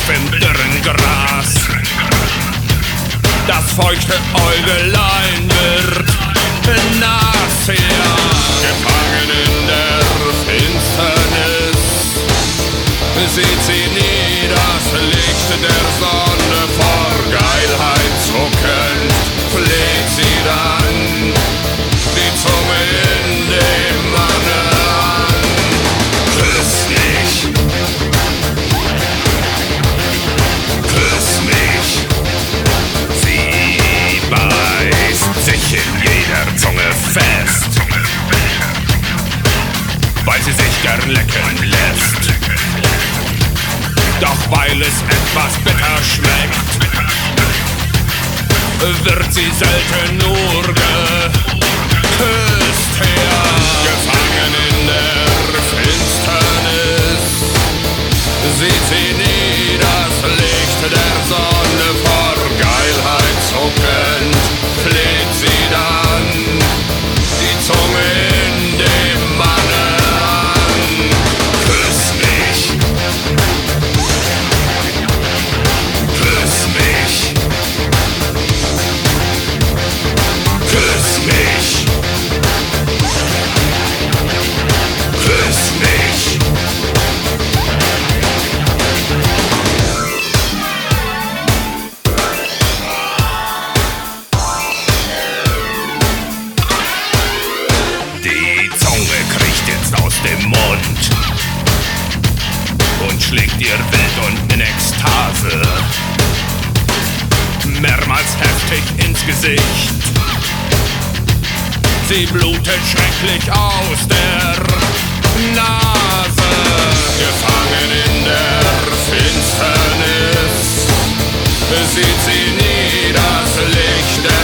auf im dürren Gras. Das feuchte Äugelein wird nachher gefallen. wird sie selten nur geküsst her. blutig ins Gesicht. Sie blutet schrecklich aus der Nase. Gefangen in der Finsternis sieht sie nie das Licht der